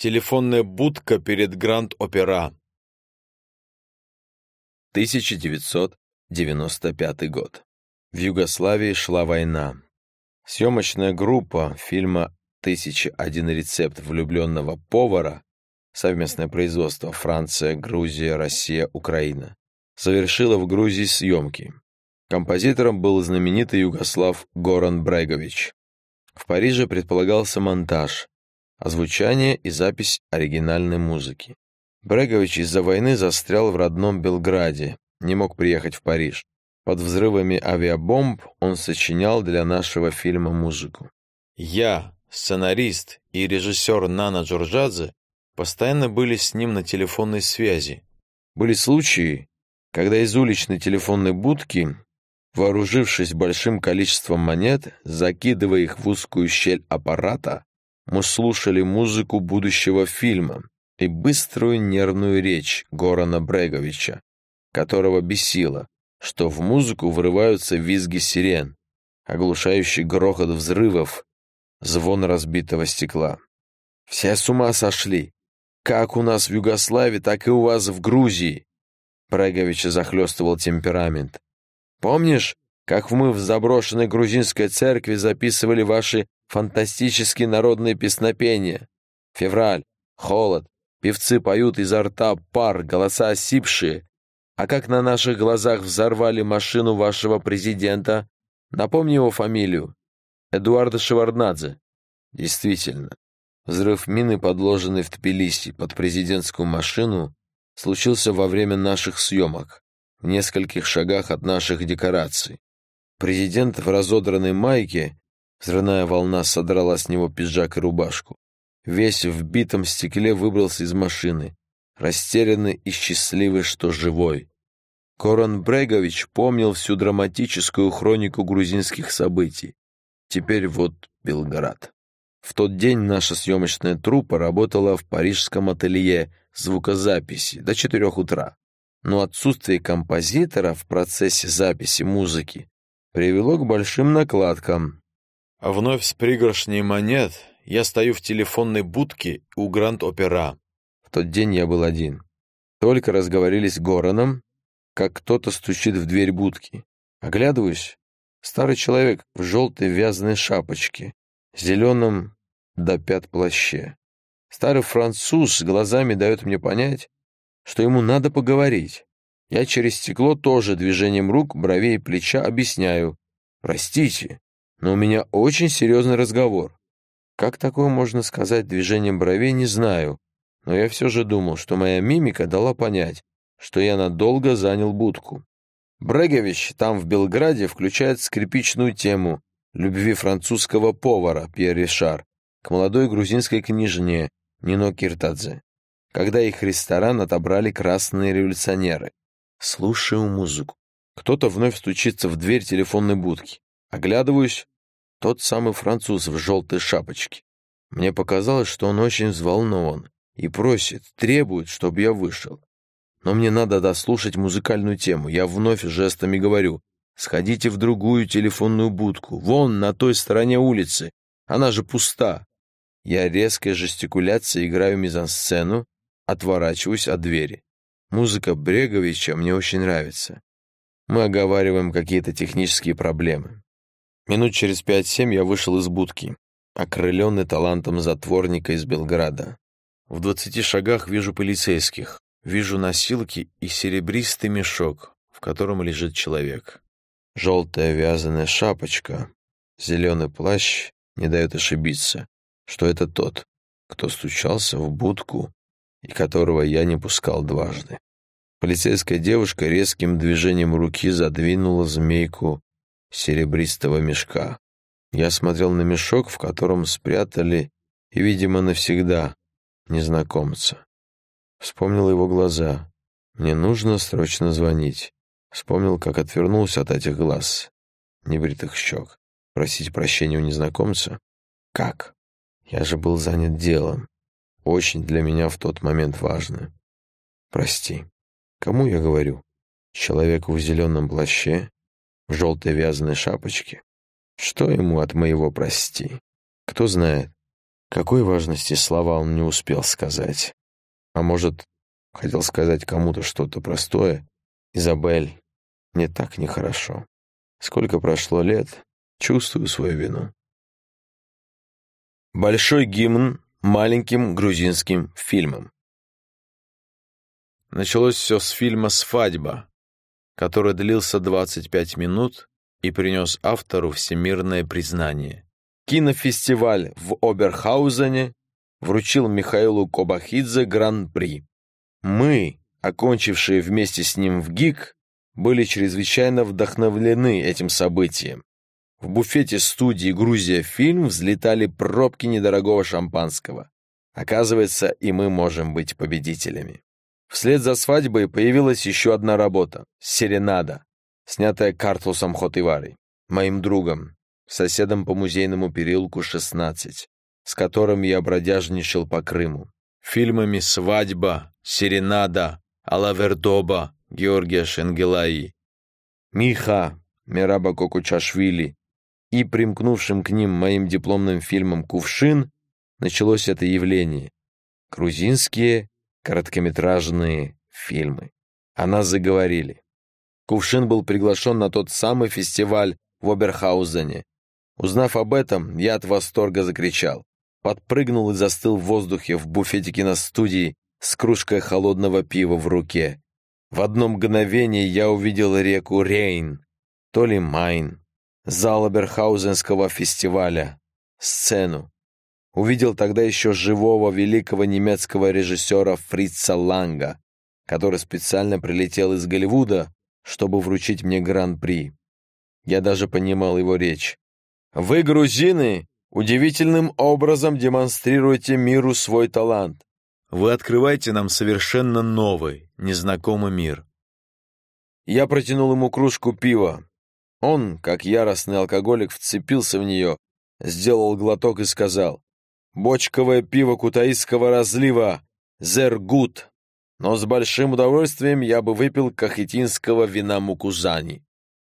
Телефонная будка перед Гранд-Опера. 1995 год. В Югославии шла война. Съемочная группа фильма «1001 рецепт влюбленного повара» совместное производство Франция, Грузия, Россия, Украина завершила в Грузии съемки. Композитором был знаменитый югослав Горан Брегович. В Париже предполагался монтаж, озвучание и запись оригинальной музыки. Брегович из-за войны застрял в родном Белграде, не мог приехать в Париж. Под взрывами авиабомб он сочинял для нашего фильма музыку. Я, сценарист и режиссер Нана Джорджадзе, постоянно были с ним на телефонной связи. Были случаи, когда из уличной телефонной будки, вооружившись большим количеством монет, закидывая их в узкую щель аппарата, мы слушали музыку будущего фильма и быструю нервную речь Горана Бреговича, которого бесило, что в музыку врываются визги сирен, оглушающий грохот взрывов, звон разбитого стекла. Все с ума сошли. Как у нас в Югославии, так и у вас в Грузии. Бреговича захлестывал темперамент. Помнишь, как мы в заброшенной грузинской церкви записывали ваши фантастические народные песнопения? Февраль, холод, певцы поют изо рта пар, голоса осипшие. А как на наших глазах взорвали машину вашего президента? Напомни его фамилию. Эдуарда Шеварднадзе. Действительно, взрыв мины, подложенный в Тбилиси под президентскую машину, случился во время наших съемок, в нескольких шагах от наших декораций. Президент в разодранной майке, взрывная волна содрала с него пиджак и рубашку. Весь в битом стекле выбрался из машины, растерянный и счастливый, что живой. Корон Брегович помнил всю драматическую хронику грузинских событий. Теперь вот Белград. В тот день наша съемочная труппа работала в парижском ателье звукозаписи до четырех утра. Но отсутствие композитора в процессе записи музыки привело к большим накладкам. А вновь с пригоршней монет я стою в телефонной будке у Гранд-Опера. В тот день я был один. Только разговорились с Гораном, как кто-то стучит в дверь будки. Оглядываюсь. Старый человек в желтой вязаной шапочке, зеленом до пят плаще. Старый француз с глазами дает мне понять, что ему надо поговорить. Я через стекло тоже движением рук, бровей и плеча объясняю. «Простите, но у меня очень серьезный разговор». Как такое можно сказать движением бровей, не знаю, но я все же думал, что моя мимика дала понять, что я надолго занял будку. Брегович там в Белграде включает скрипичную тему любви французского повара Пьер Ришар к молодой грузинской княжне Нино Киртадзе, когда их ресторан отобрали красные революционеры. Слушаю музыку. Кто-то вновь стучится в дверь телефонной будки. Оглядываюсь. Тот самый француз в желтой шапочке. Мне показалось, что он очень взволнован и просит, требует, чтобы я вышел. Но мне надо дослушать музыкальную тему. Я вновь жестами говорю. Сходите в другую телефонную будку. Вон, на той стороне улицы. Она же пуста. Я резкой жестикуляцией играю мизансцену, отворачиваюсь от двери. Музыка Бреговича мне очень нравится. Мы оговариваем какие-то технические проблемы. Минут через пять-семь я вышел из будки, окрыленный талантом затворника из Белграда. В двадцати шагах вижу полицейских, вижу носилки и серебристый мешок, в котором лежит человек. Желтая вязаная шапочка, зеленый плащ не дают ошибиться что это тот, кто стучался в будку и которого я не пускал дважды. Полицейская девушка резким движением руки задвинула змейку серебристого мешка. Я смотрел на мешок, в котором спрятали, видимо, навсегда, незнакомца. Вспомнил его глаза. Мне нужно срочно звонить. Вспомнил, как отвернулся от этих глаз, небритых щек. Просить прощения у незнакомца? Как? Я же был занят делом. Очень для меня в тот момент важно. Прости. Кому я говорю? Человеку в зеленом плаще? В желтой вязаной шапочке? Что ему от моего прости? Кто знает? Какой важности слова он не успел сказать? А может, хотел сказать кому-то что-то простое? Изабель, мне так нехорошо. Сколько прошло лет, чувствую свою вину. Большой гимн маленьким грузинским фильмам. Началось все с фильма «Свадьба», который длился 25 минут и принес автору всемирное признание. Кинофестиваль в Оберхаузене вручил Михаилу Кобахидзе гран-при. Мы, окончившие вместе с ним в ГИК, были чрезвычайно вдохновлены этим событием. В буфете студии «Грузия фильм» взлетали пробки недорогого шампанского. Оказывается, и мы можем быть победителями. Вслед за свадьбой появилась еще одна работа — «Серенада», снятая Картлусом Хотивари, моим другом, соседом по музейному переулку 16, с которым я бродяжничал по Крыму. Фильмами «Свадьба», «Серенада», «Алавердоба», Георгия Шенгелаи, Миха, Мираба Кокучашвили и примкнувшим к ним моим дипломным фильмом «Кувшин» началось это явление. Грузинские короткометражные фильмы. О нас заговорили. Кувшин был приглашен на тот самый фестиваль в Оберхаузене. Узнав об этом, я от восторга закричал. Подпрыгнул и застыл в воздухе в буфете киностудии с кружкой холодного пива в руке. В одно мгновение я увидел реку Рейн, то ли Майн, зал Оберхаузенского фестиваля, сцену, увидел тогда еще живого великого немецкого режиссера Фрица Ланга, который специально прилетел из Голливуда, чтобы вручить мне гран-при. Я даже понимал его речь. «Вы, грузины, удивительным образом демонстрируете миру свой талант. Вы открываете нам совершенно новый, незнакомый мир». Я протянул ему кружку пива. Он, как яростный алкоголик, вцепился в нее, сделал глоток и сказал, бочковое пиво кутаисского разлива, зергут, но с большим удовольствием я бы выпил кахетинского вина мукузани.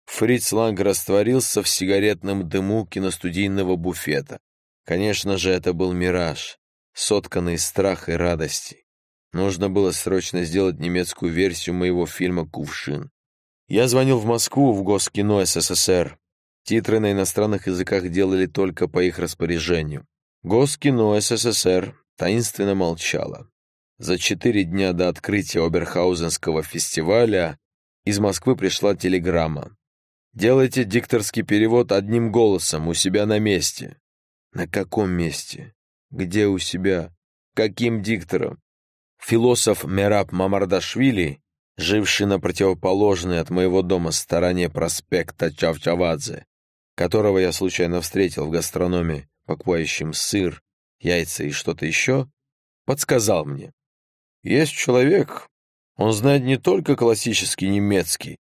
Фриц Ланг растворился в сигаретном дыму киностудийного буфета. Конечно же, это был мираж, сотканный из страха и радости. Нужно было срочно сделать немецкую версию моего фильма «Кувшин». Я звонил в Москву в Госкино СССР. Титры на иностранных языках делали только по их распоряжению. Госкино СССР таинственно молчало. За четыре дня до открытия Оберхаузенского фестиваля из Москвы пришла телеграмма. «Делайте дикторский перевод одним голосом у себя на месте». На каком месте? Где у себя? Каким диктором? Философ Мераб Мамардашвили, живший на противоположной от моего дома стороне проспекта Чавчавадзе, которого я случайно встретил в гастрономе, покупающим сыр, яйца и что-то еще, подсказал мне. Есть человек, он знает не только классический немецкий,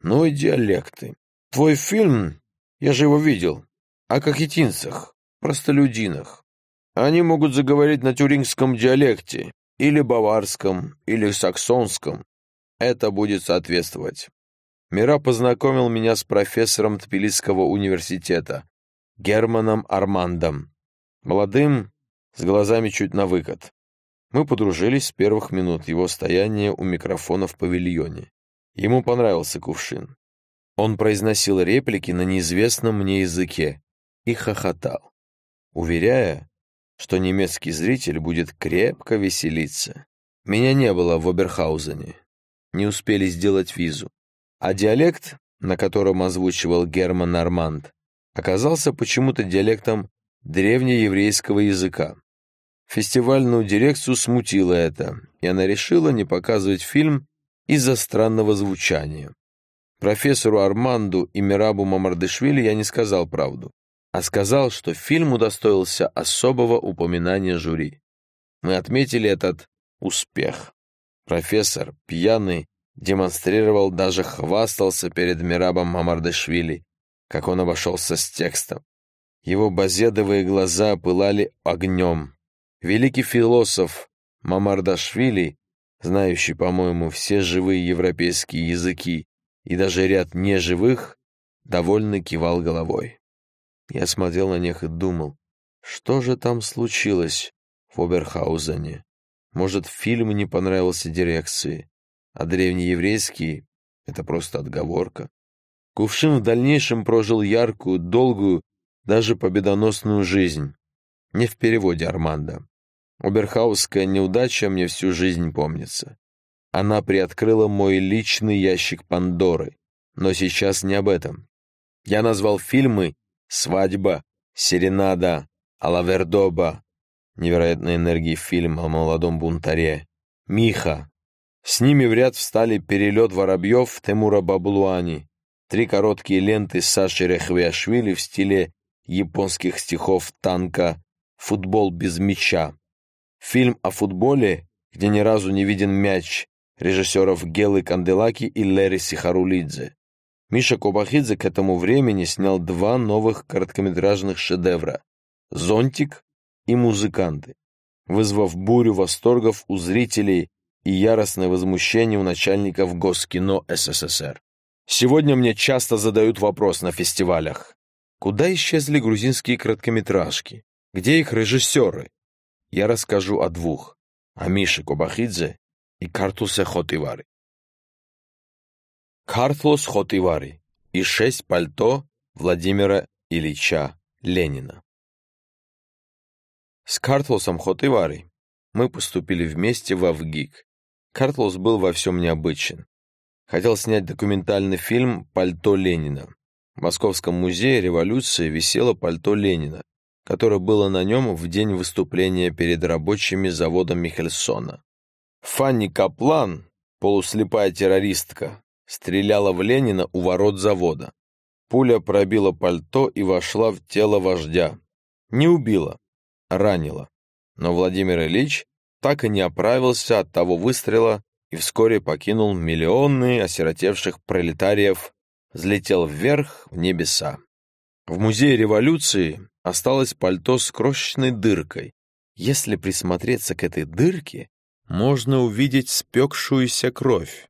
но и диалекты. Твой фильм, я же его видел, о кахетинцах, простолюдинах. Они могут заговорить на тюрингском диалекте, или баварском, или саксонском. Это будет соответствовать. Мира познакомил меня с профессором Тбилисского университета, Германом Армандом. Молодым, с глазами чуть на выкат. Мы подружились с первых минут его стояния у микрофона в павильоне. Ему понравился кувшин. Он произносил реплики на неизвестном мне языке и хохотал, уверяя, что немецкий зритель будет крепко веселиться. Меня не было в Оберхаузене. Не успели сделать визу. А диалект, на котором озвучивал Герман Арманд, оказался почему-то диалектом древнееврейского языка. Фестивальную дирекцию смутило это, и она решила не показывать фильм из-за странного звучания. Профессору Арманду и Мирабу Мамардышвили я не сказал правду, а сказал, что фильм удостоился особого упоминания жюри. Мы отметили этот успех. Профессор, пьяный, демонстрировал, даже хвастался перед Мирабом Мамардышвили, как он обошелся с текстом. Его базедовые глаза пылали огнем. Великий философ Мамардашвили, знающий, по-моему, все живые европейские языки и даже ряд неживых, довольно кивал головой. Я смотрел на них и думал, Что же там случилось в Оберхаузене? Может, фильм не понравился дирекции, а древнееврейский — это просто отговорка? Кувшин в дальнейшем прожил яркую, долгую, даже победоносную жизнь. Не в переводе Армандо. Оберхаусская неудача мне всю жизнь помнится. Она приоткрыла мой личный ящик Пандоры. Но сейчас не об этом. Я назвал фильмы «Свадьба», «Серенада», «Алавердоба», невероятной энергии фильм о молодом бунтаре, «Миха». С ними в ряд встали «Перелет воробьев» Темура Баблуани, три короткие ленты Саши Рехвиашвили в стиле японских стихов танка «Футбол без мяча», фильм о футболе, где ни разу не виден мяч, режиссеров Гелы Канделаки и Лерри Сихарулидзе. Миша Кобахидзе к этому времени снял два новых короткометражных шедевра «Зонтик» и «Музыканты», вызвав бурю восторгов у зрителей и яростное возмущение у начальников Госкино СССР. Сегодня мне часто задают вопрос на фестивалях. Куда исчезли грузинские короткометражки? Где их режиссеры? Я расскажу о двух. О Мише Кобахидзе и Картусе Хотивари. Картлос Хотивари и шесть пальто Владимира Ильича Ленина. С Картлосом Хотивари мы поступили вместе в Авгик. Картлос был во всем необычен. Хотел снять документальный фильм «Пальто Ленина». В Московском музее революции висело пальто Ленина, которое было на нем в день выступления перед рабочими завода Михельсона. Фанни Каплан, полуслепая террористка, стреляла в Ленина у ворот завода. Пуля пробила пальто и вошла в тело вождя. Не убила, ранила. Но Владимир Ильич так и не оправился от того выстрела и вскоре покинул миллионы осиротевших пролетариев, взлетел вверх в небеса. В музее революции осталось пальто с крошечной дыркой. Если присмотреться к этой дырке, можно увидеть спекшуюся кровь.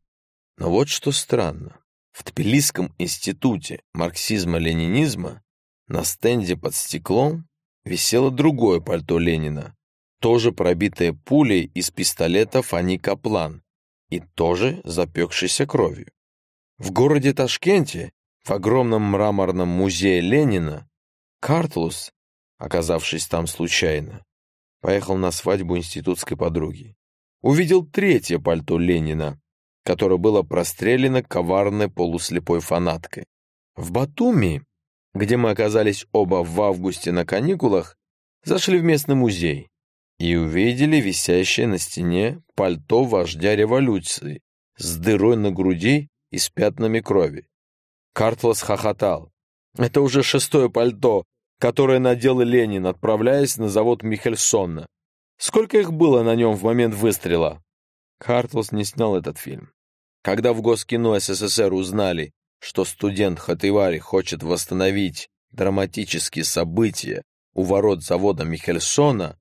Но вот что странно. В Тбилисском институте марксизма-ленинизма на стенде под стеклом висело другое пальто Ленина, тоже пробитое пулей из пистолета Фани Каплан и тоже запекшейся кровью. В городе Ташкенте, в огромном мраморном музее Ленина, Картлус, оказавшись там случайно, поехал на свадьбу институтской подруги. Увидел третье пальто Ленина, которое было прострелено коварной полуслепой фанаткой. В Батуми, где мы оказались оба в августе на каникулах, зашли в местный музей и увидели висящее на стене пальто вождя революции с дырой на груди и с пятнами крови. Картлас хохотал. «Это уже шестое пальто, которое надел Ленин, отправляясь на завод Михельсона. Сколько их было на нем в момент выстрела?» Картлс не снял этот фильм. Когда в Госкино СССР узнали, что студент Хатывари хочет восстановить драматические события у ворот завода Михельсона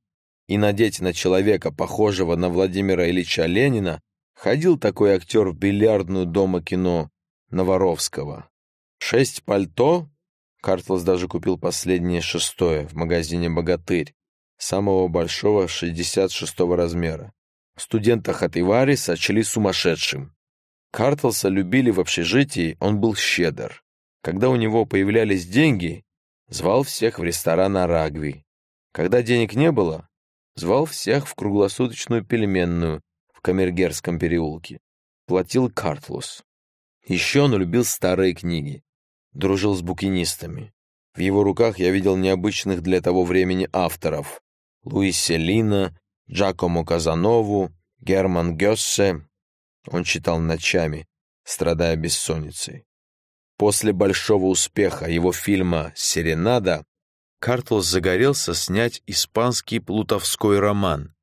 и надеть на человека, похожего на Владимира Ильича Ленина, ходил такой актер в бильярдную дома кино Новоровского. Шесть пальто? Картлс даже купил последнее шестое в магазине «Богатырь», самого большого 66 размера. Студента Хатывари сочли сумасшедшим. Картлса любили в общежитии, он был щедр. Когда у него появлялись деньги, звал всех в ресторан Арагви. Когда денег не было, звал всех в круглосуточную пельменную в Камергерском переулке. Платил Картлус. Еще он любил старые книги. Дружил с букинистами. В его руках я видел необычных для того времени авторов. Луис Селина, Джакомо Казанову, Герман Гессе, он читал ночами, страдая бессонницей. После большого успеха его фильма «Серенада» Картлс загорелся снять испанский плутовской роман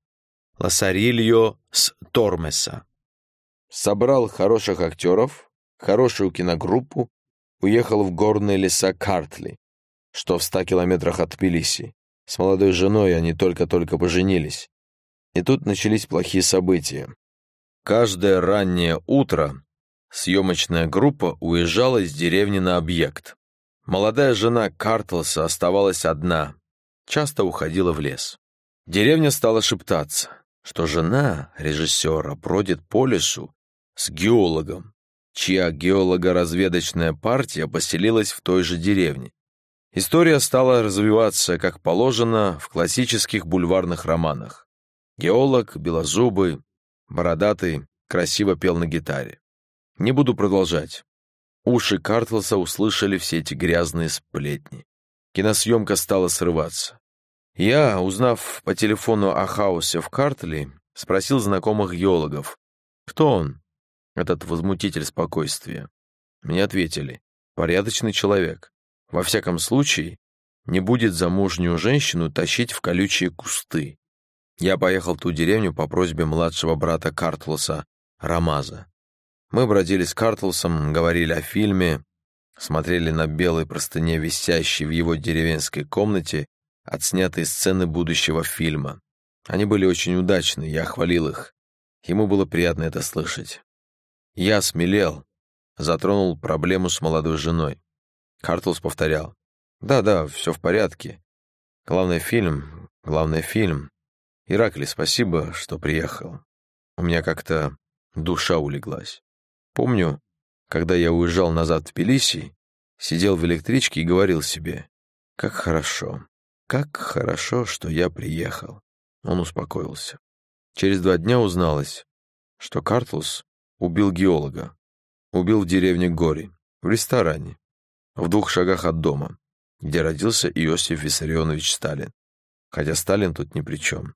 «Лосарильо с Тормеса». Собрал хороших актеров, хорошую киногруппу, уехал в горные леса Картли, что в ста километрах от Тбилиси. С молодой женой они только-только поженились. И тут начались плохие события. Каждое раннее утро съемочная группа уезжала из деревни на объект. Молодая жена Картлса оставалась одна. часто уходила в лес. Деревня стала шептаться, что жена режиссера бродит по лесу с геологом, чья геолого-разведочная партия поселилась в той же деревне. История стала развиваться, как положено, в классических бульварных романах. Геолог, белозубый, бородатый, красиво пел на гитаре. Не буду продолжать. Уши Картлса услышали все эти грязные сплетни. Киносъемка стала срываться. Я, узнав по телефону о хаосе в Картли, спросил знакомых геологов, кто он, этот возмутитель спокойствия. Мне ответили, порядочный человек. Во всяком случае, не будет замужнюю женщину тащить в колючие кусты. Я поехал в ту деревню по просьбе младшего брата Картлса, Рамаза. Мы бродили с Картлсом, говорили о фильме, смотрели на белой простыне, висящей в его деревенской комнате, отснятые сцены будущего фильма. Они были очень удачны, я хвалил их. Ему было приятно это слышать. Я смелел, затронул проблему с молодой женой. Картлс повторял. «Да-да, все в порядке. Главный фильм, главный фильм. Иракли, спасибо, что приехал. У меня как-то душа улеглась. Помню, когда я уезжал назад в Тбилиси, сидел в электричке и говорил себе, как хорошо, как хорошо, что я приехал. Он успокоился. Через два дня узналось, что Картлус убил геолога. Убил в деревне Гори, в ресторане, в двух шагах от дома, где родился Иосиф Виссарионович Сталин. Хотя Сталин тут ни при чем.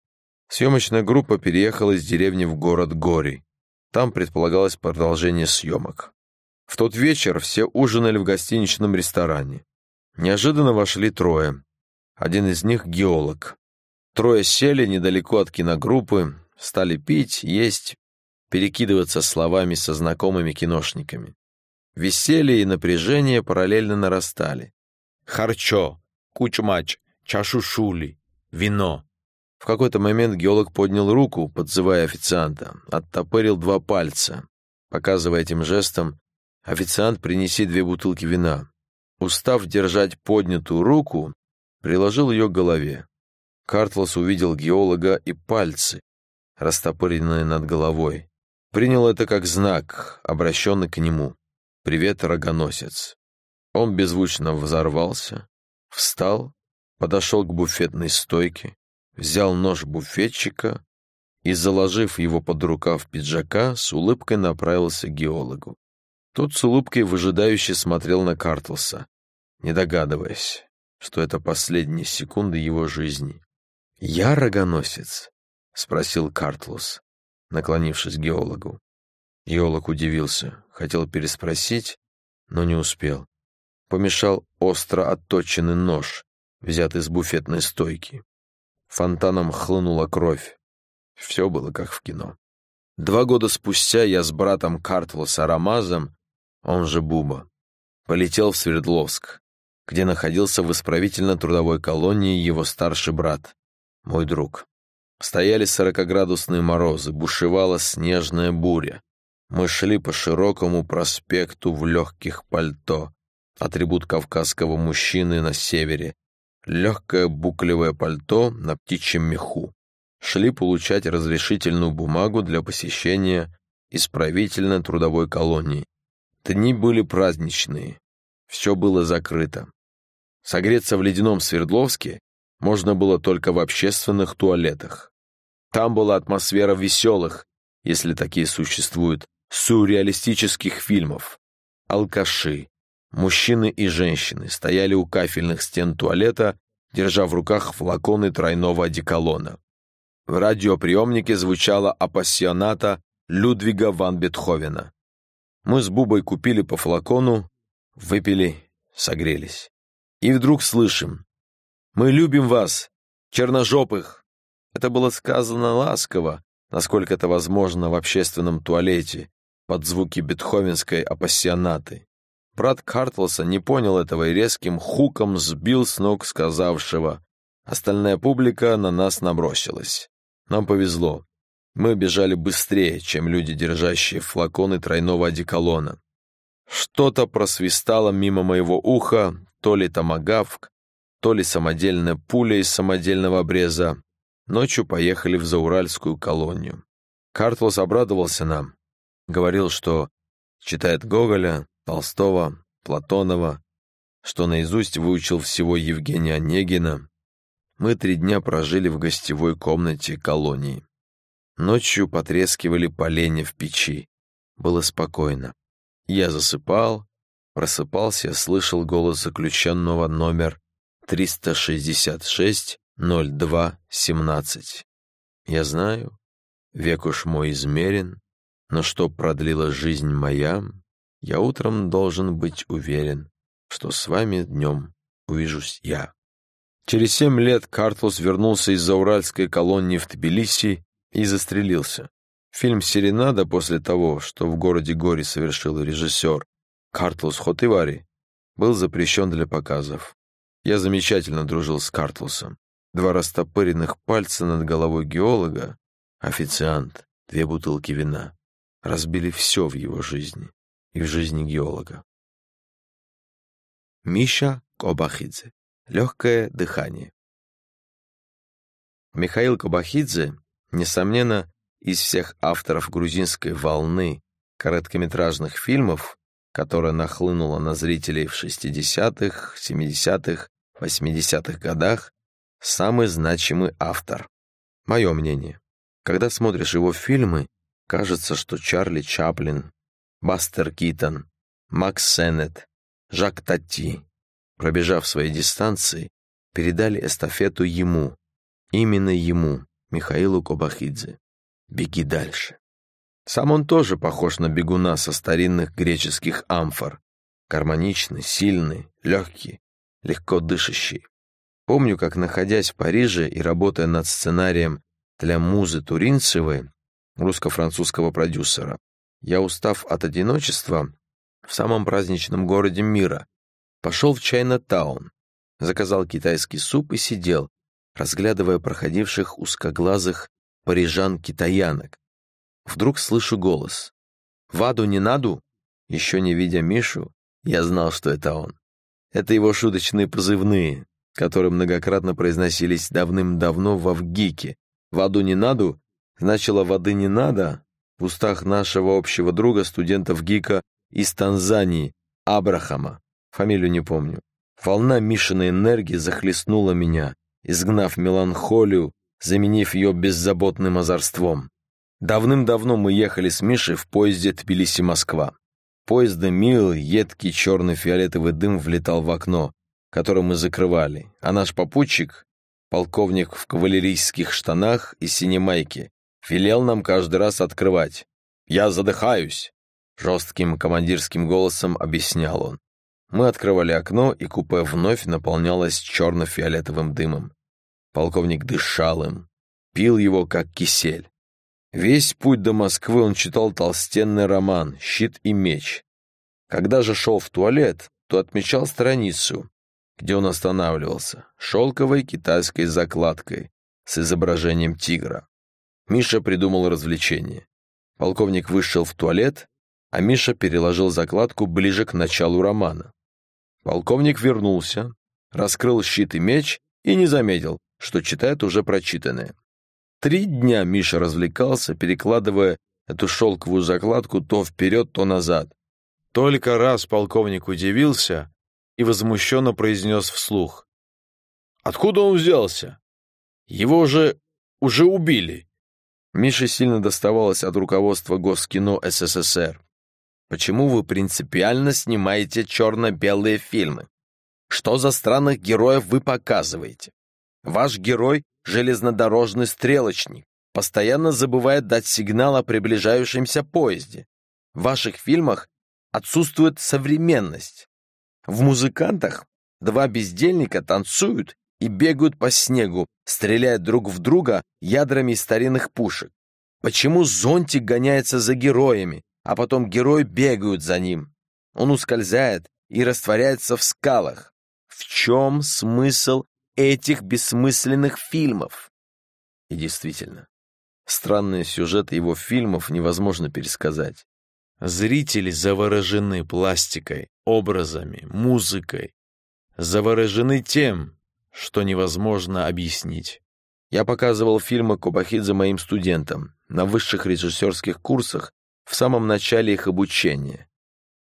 Съемочная группа переехала из деревни в город Гори, там предполагалось продолжение съемок. В тот вечер все ужинали в гостиничном ресторане. Неожиданно вошли трое. Один из них — геолог. Трое сели недалеко от киногруппы, стали пить, есть, перекидываться словами со знакомыми киношниками. Веселье и напряжение параллельно нарастали. Харчо, кучмач, чашушули, вино. В какой-то момент геолог поднял руку, подзывая официанта, оттопырил два пальца, показывая этим жестом «Официант, принеси две бутылки вина». Устав держать поднятую руку, приложил ее к голове. Картлас увидел геолога и пальцы, растопыренные над головой. Принял это как знак, обращенный к нему. «Привет, рогоносец». Он беззвучно взорвался, встал, подошел к буфетной стойке, взял нож буфетчика и, заложив его под рукав пиджака, с улыбкой направился к геологу. Тот с улыбкой выжидающе смотрел на Картлса, не догадываясь, что это последние секунды его жизни. «Я рогоносец?» — спросил Картлус, наклонившись к геологу. Геолог удивился, хотел переспросить, но не успел. Помешал остро отточенный нож, взятый с буфетной стойки. Фонтаном хлынула кровь. Все было как в кино. Два года спустя я с братом Картвелл Арамазом, он же Буба, полетел в Свердловск, где находился в исправительно-трудовой колонии его старший брат, мой друг. Стояли сорокоградусные морозы, бушевала снежная буря. Мы шли по широкому проспекту в легких пальто, атрибут кавказского мужчины на севере, легкое буклевое пальто на птичьем меху. Шли получать разрешительную бумагу для посещения исправительно-трудовой колонии. Дни были праздничные. Все было закрыто. Согреться в ледяном Свердловске можно было только в общественных туалетах. Там была атмосфера веселых, если такие существуют, сюрреалистических фильмов. Алкаши, Мужчины и женщины стояли у кафельных стен туалета, держа в руках флаконы тройного одеколона. В радиоприемнике звучала апассионата Людвига ван Бетховена. Мы с Бубой купили по флакону, выпили, согрелись. И вдруг слышим «Мы любим вас, черножопых!» Это было сказано ласково, насколько это возможно в общественном туалете, под звуки бетховенской апассионаты. Брат Картлса не понял этого и резким хуком сбил с ног сказавшего. Остальная публика на нас набросилась. Нам повезло. Мы бежали быстрее, чем люди, держащие флаконы тройного одеколона. Что-то просвистало мимо моего уха, то ли томагавк, то ли самодельная пуля из самодельного обреза. Ночью поехали в Зауральскую колонию. Картлос обрадовался нам. Говорил, что читает Гоголя, Толстого, Платонова, что наизусть выучил всего Евгения Онегина. Мы три дня прожили в гостевой комнате колонии. Ночью потрескивали поленья в печи. Было спокойно. Я засыпал, просыпался, слышал голос заключенного номер 366-02-17. Я знаю, век уж мой измерен, но что продлила жизнь моя, я утром должен быть уверен, что с вами днем увижусь я. Через семь лет Картлус вернулся из зауральской колонии в Тбилиси и застрелился. Фильм «Серенада» после того, что в городе Гори совершил режиссер Картлус Хотивари, был запрещен для показов. Я замечательно дружил с Картлусом. Два растопыренных пальца над головой геолога, официант, две бутылки вина. Разбили все в его жизни и в жизни геолога. Миша Кобахидзе. Легкое дыхание. Михаил Кобахидзе, несомненно, из всех авторов грузинской волны короткометражных фильмов, которая нахлынула на зрителей в 60-х, 70-х 80-х годах самый значимый автор. Мое мнение. Когда смотришь его фильмы, кажется, что Чарли Чаплин, Бастер Китон, Макс Сеннет, Жак Татти, пробежав свои дистанции, передали эстафету ему, именно ему, Михаилу Кобахидзе. Беги дальше. Сам он тоже похож на бегуна со старинных греческих амфор. Гармоничный, сильный, легкий, легко дышащий. Помню, как, находясь в Париже и работая над сценарием для музы Туринцевой, русско-французского продюсера, я, устав от одиночества, в самом праздничном городе мира, пошел в Чайна-таун, заказал китайский суп и сидел, разглядывая проходивших узкоглазых парижан-китаянок. Вдруг слышу голос. «Ваду не наду?» Еще не видя Мишу, я знал, что это он. Это его шуточные позывные, которые многократно произносились давным-давно в Авгике. «Воду не наду» значило «воды не надо» в устах нашего общего друга, студента ВГИКа из Танзании, Абрахама. Фамилию не помню. Волна Мишиной энергии захлестнула меня, изгнав меланхолию, заменив ее беззаботным озорством. Давным-давно мы ехали с Мишей в поезде Тбилиси-Москва. Поезд дымил, едкий черно-фиолетовый дым влетал в окно, которое мы закрывали, а наш попутчик, полковник в кавалерийских штанах и синей майке, велел нам каждый раз открывать. «Я задыхаюсь!» — жестким командирским голосом объяснял он. Мы открывали окно, и купе вновь наполнялось черно-фиолетовым дымом. Полковник дышал им, пил его, как кисель. Весь путь до Москвы он читал толстенный роман «Щит и меч». Когда же шел в туалет, то отмечал страницу, где он останавливался, шелковой китайской закладкой с изображением тигра. Миша придумал развлечение. Полковник вышел в туалет, а Миша переложил закладку ближе к началу романа. Полковник вернулся, раскрыл щит и меч и не заметил, что читает уже прочитанное. Три дня Миша развлекался, перекладывая эту шелковую закладку то вперед, то назад. Только раз полковник удивился и возмущенно произнес вслух. «Откуда он взялся? Его же уже убили!» Мише сильно доставалось от руководства Госкино СССР. «Почему вы принципиально снимаете черно-белые фильмы? Что за странных героев вы показываете? Ваш герой железнодорожный стрелочник, постоянно забывает дать сигнал о приближающемся поезде. В ваших фильмах отсутствует современность. В «Музыкантах» два бездельника танцуют и бегают по снегу, стреляя друг в друга ядрами старинных пушек. Почему зонтик гоняется за героями, а потом герои бегают за ним? Он ускользает и растворяется в скалах. В чем смысл этих бессмысленных фильмов. И действительно, странные сюжеты его фильмов невозможно пересказать. Зрители заворожены пластикой, образами, музыкой. Заворожены тем, что невозможно объяснить. Я показывал фильмы Кобахидзе моим студентам на высших режиссерских курсах в самом начале их обучения.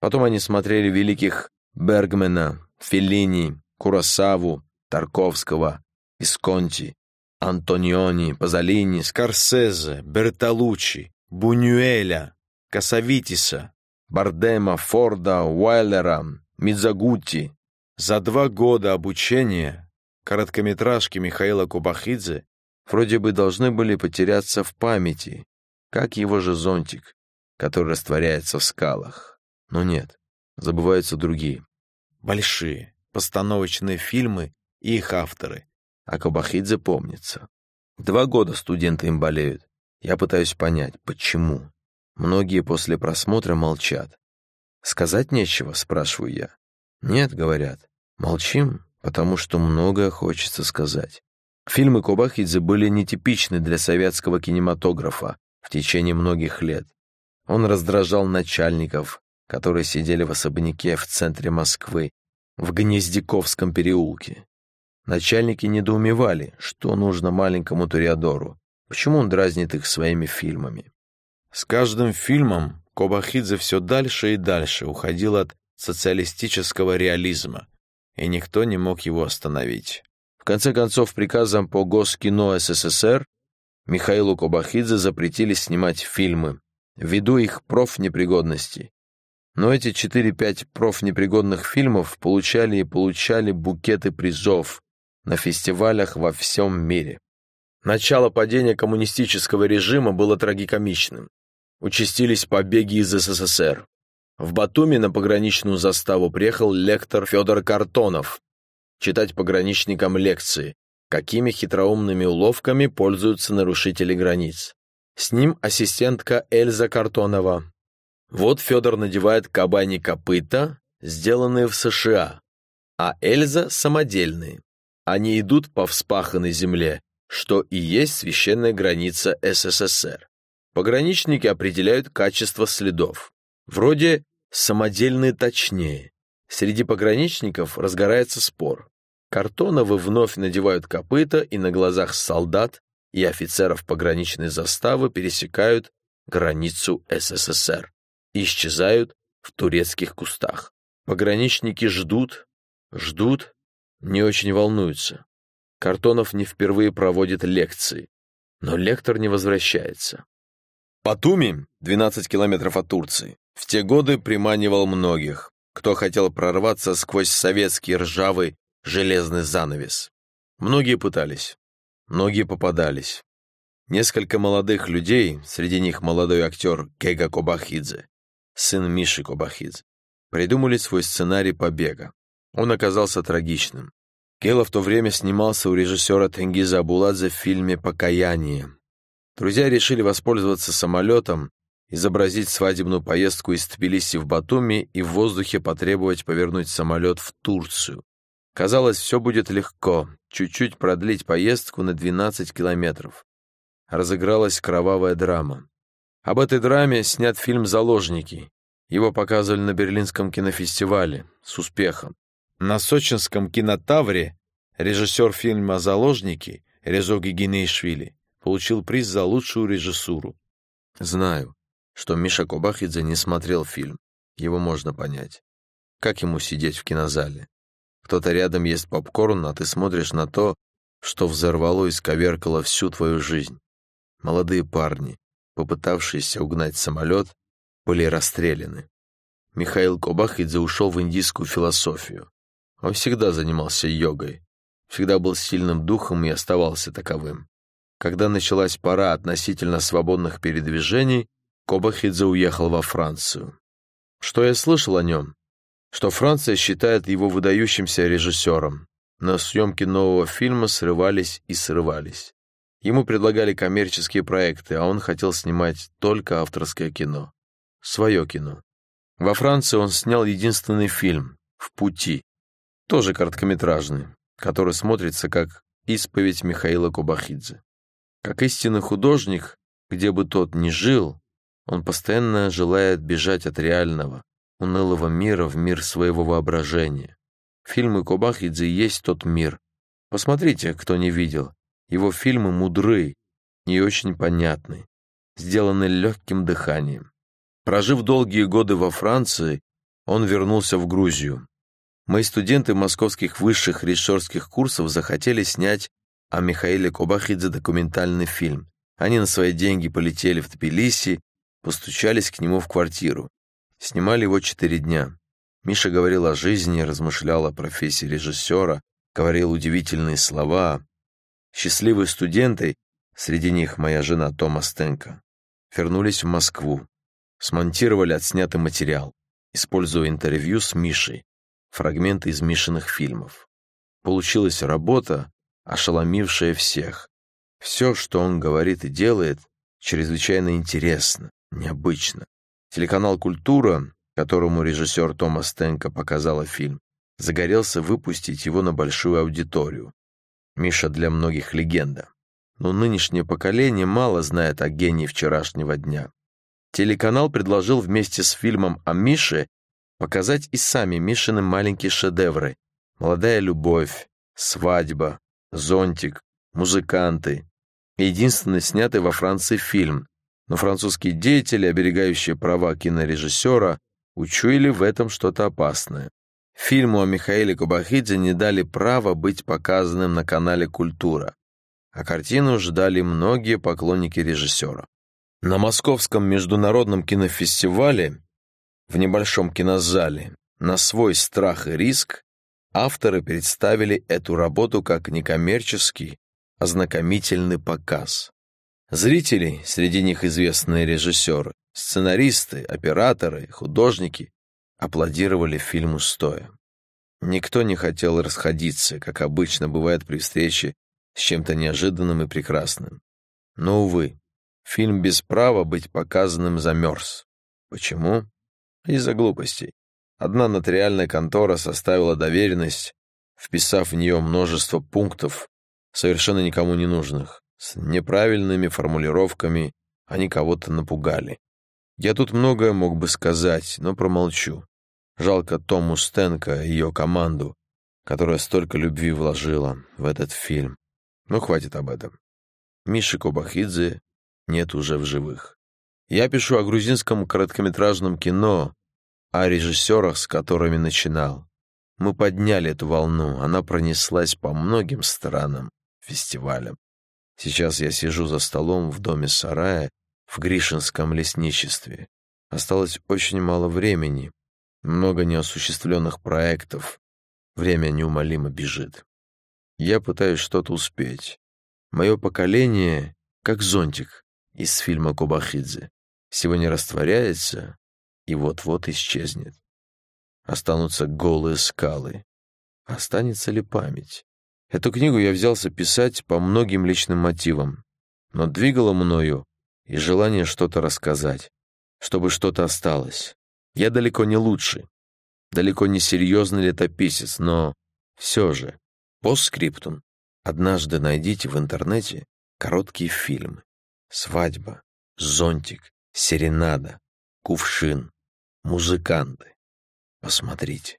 Потом они смотрели великих Бергмена, Феллини, Курасаву, Тарковского, Исконти, Антониони, Пазолини, Скорсезе, Бертолуччи, Бунюэля, Касавитиса, Бардема, Форда, Уайлера, Мидзагути. За два года обучения короткометражки Михаила Кубахидзе вроде бы должны были потеряться в памяти, как его же зонтик, который растворяется в скалах. Но нет, забываются другие. Большие, постановочные фильмы и их авторы. А Кабахидзе помнится. Два года студенты им болеют. Я пытаюсь понять, почему. Многие после просмотра молчат. «Сказать нечего?» — спрашиваю я. «Нет», — говорят. «Молчим, потому что многое хочется сказать». Фильмы Кобахидзе были нетипичны для советского кинематографа в течение многих лет. Он раздражал начальников, которые сидели в особняке в центре Москвы, в Гнездяковском переулке. Начальники недоумевали, что нужно маленькому Туриадору, почему он дразнит их своими фильмами. С каждым фильмом Кобахидзе все дальше и дальше уходил от социалистического реализма, и никто не мог его остановить. В конце концов, приказом по Госкино СССР Михаилу Кобахидзе запретили снимать фильмы, ввиду их профнепригодности. Но эти 4-5 профнепригодных фильмов получали и получали букеты призов на фестивалях во всем мире. Начало падения коммунистического режима было трагикомичным. Участились побеги из СССР. В Батуми на пограничную заставу приехал лектор Федор Картонов читать пограничникам лекции, какими хитроумными уловками пользуются нарушители границ. С ним ассистентка Эльза Картонова, вот Федор надевает кабани копыта, сделанные в США, а Эльза — самодельные. Они идут по вспаханной земле, что и есть священная граница СССР. Пограничники определяют качество следов. Вроде самодельные точнее. Среди пограничников разгорается спор. Картоновы вновь надевают копыта и на глазах солдат и офицеров пограничной заставы пересекают границу СССР исчезают в турецких кустах. Пограничники ждут, ждут, не очень волнуются. Картонов не впервые проводит лекции, но лектор не возвращается. Батуми, 12 километров от Турции, в те годы приманивал многих, кто хотел прорваться сквозь советский ржавый железный занавес. Многие пытались, многие попадались. Несколько молодых людей, среди них молодой актер Кега Кобахидзе, сын Миши Кобахидзе, придумали свой сценарий побега. Он оказался трагичным. Гела в то время снимался у режиссера Тенгиза Абуладзе в фильме «Покаяние». Друзья решили воспользоваться самолетом, изобразить свадебную поездку из Тбилиси в Батуми и в воздухе потребовать повернуть самолет в Турцию. Казалось, все будет легко, чуть-чуть продлить поездку на 12 километров. Разыгралась кровавая драма. Об этой драме снят фильм «Заложники». Его показывали на Берлинском кинофестивале с успехом. На сочинском кинотавре режиссер фильма «Заложники» Резо Гигинейшвили получил приз за лучшую режиссуру. Знаю, что Миша Кобахидзе не смотрел фильм. Его можно понять. Как ему сидеть в кинозале? Кто-то рядом ест попкорн, а ты смотришь на то, что взорвало и сковеркало всю твою жизнь. Молодые парни, попытавшиеся угнать самолет, были расстреляны. Михаил Кобахидзе ушел в индийскую философию. Он всегда занимался йогой, всегда был сильным духом и оставался таковым. Когда началась пора относительно свободных передвижений, Кобахидзе уехал во Францию. Что я слышал о нем? Что Франция считает его выдающимся режиссером. На съемки нового фильма срывались и срывались. Ему предлагали коммерческие проекты, а он хотел снимать только авторское кино. Свое кино. Во Франции он снял единственный фильм «В пути», тоже короткометражный, который смотрится как исповедь Михаила Кубахидзе. Как истинный художник, где бы тот ни жил, он постоянно желает бежать от реального, унылого мира в мир своего воображения. Фильмы Кобахидзе есть тот мир, Посмотрите, кто не видел. Его фильмы мудры и очень понятны, сделаны легким дыханием. Прожив долгие годы во Франции, он вернулся в Грузию. Мои студенты московских высших режиссерских курсов захотели снять о Михаиле Кобахидзе документальный фильм. Они на свои деньги полетели в Тбилиси, постучались к нему в квартиру. Снимали его четыре дня. Миша говорил о жизни, размышлял о профессии режиссера, говорил удивительные слова. Счастливые студенты, среди них моя жена Тома Стенко, вернулись в Москву, смонтировали отснятый материал, используя интервью с Мишей, фрагменты из Мишиных фильмов. Получилась работа, ошеломившая всех. Все, что он говорит и делает, чрезвычайно интересно, необычно. Телеканал «Культура», которому режиссер Томас Стенко показала фильм, загорелся выпустить его на большую аудиторию. Миша для многих легенда. Но нынешнее поколение мало знает о гении вчерашнего дня. Телеканал предложил вместе с фильмом о Мише показать и сами Мишины маленькие шедевры «Молодая любовь», «Свадьба», «Зонтик», «Музыканты». Единственный снятый во Франции фильм, но французские деятели, оберегающие права кинорежиссера, учуяли в этом что-то опасное. Фильму о Михаиле Кубахидзе не дали права быть показанным на канале «Культура», а картину ждали многие поклонники режиссера. На Московском международном кинофестивале в небольшом кинозале на свой страх и риск авторы представили эту работу как некоммерческий, ознакомительный показ. Зрители, среди них известные режиссеры, сценаристы, операторы, художники, аплодировали фильму стоя. Никто не хотел расходиться, как обычно бывает при встрече с чем-то неожиданным и прекрасным. Но, увы, фильм без права быть показанным замерз. Почему? Из-за глупостей. Одна нотариальная контора составила доверенность, вписав в нее множество пунктов, совершенно никому не нужных. С неправильными формулировками они кого-то напугали. Я тут многое мог бы сказать, но промолчу. Жалко Тому Стенко и ее команду, которая столько любви вложила в этот фильм. Но хватит об этом. Миши Кобахидзе нет уже в живых. Я пишу о грузинском короткометражном кино, о режиссерах, с которыми начинал. Мы подняли эту волну, она пронеслась по многим странам, фестивалям. Сейчас я сижу за столом в доме сарая в Гришинском лесничестве. Осталось очень мало времени, много неосуществленных проектов. Время неумолимо бежит. Я пытаюсь что-то успеть. Мое поколение как зонтик из фильма Кобахидзе. Сегодня растворяется и вот-вот исчезнет. Останутся голые скалы. Останется ли память? Эту книгу я взялся писать по многим личным мотивам, но двигало мною и желание что-то рассказать, чтобы что-то осталось. Я далеко не лучший, далеко не серьезный летописец, но все же, постскриптум, однажды найдите в интернете короткие фильмы. Свадьба, зонтик, серенада, кувшин, музыканты. Посмотрите.